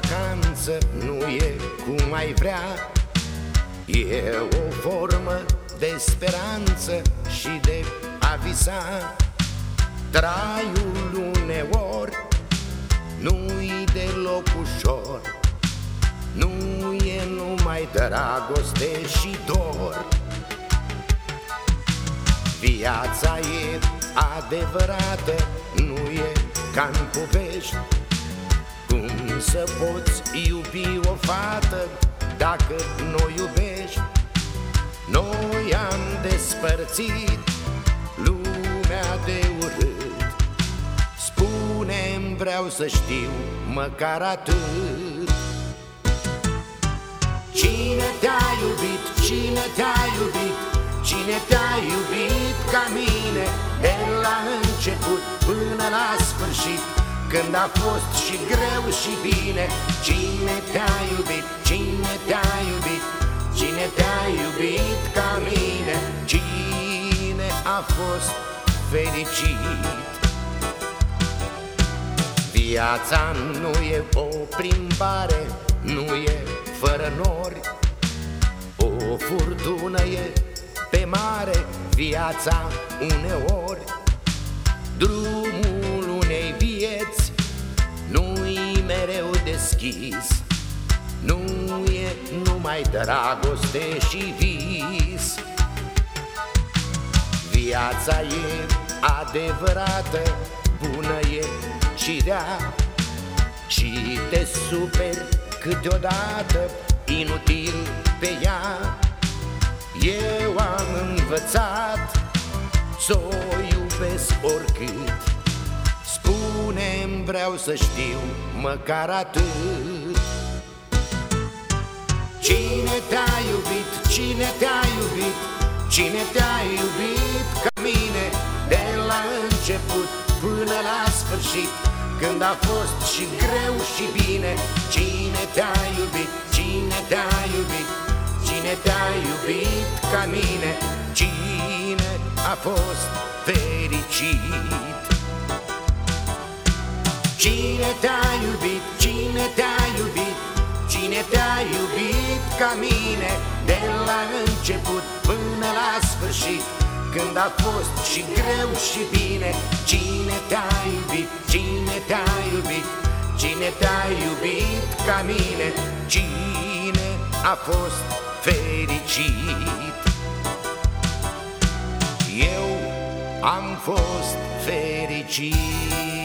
vacanță nu e cum ai vrea. E o formă de speranță și de a visa. Traiul uneori nu-i deloc ușor Nu e numai dragoste și dor. Viața e adevărată, nu e ca în povești Cum să poți iubi o fată dacă nu iubești. Noi am despărțit lumea de urât. Spune-mi vreau să știu măcar atât. Cine te-a iubit, cine te-a iubit Cine te-a iubit ca mine? De la început până la sfârșit Când a fost și greu și bine Cine te-a iubit, cine te-a iubit? Cine te-a iubit ca mine? Cine a fost fericit? Viața nu e o plimbare, nu e fără nori. O furtună e pe mare viața uneori. Drumul deschis Nu e numai dragoste și vis. Viața e adevărată, bună e și rea. Și te super câteodată, inutil pe ea. Eu am învățat să o iubesc oricât Spune-mi vreau să știu măcar atât. Cine te-a iubit, cine te-a iubit Cine te-a iubit ca mine De la început până la sfârșit Când a fost și greu și bine. Cine te-a iubit, cine te-a iubit Cine te-a iubit ca mine Cine a fost fericit Cine te-a iubit, cine te-a iubit? Cine te-a iubit ca mine? De la început până la sfârșit. Când a fost și greu și bine Cine te-a iubit, cine te-a iubit? Cine te-a iubit ca mine? Cine a fost fericit? Eu am fost fericit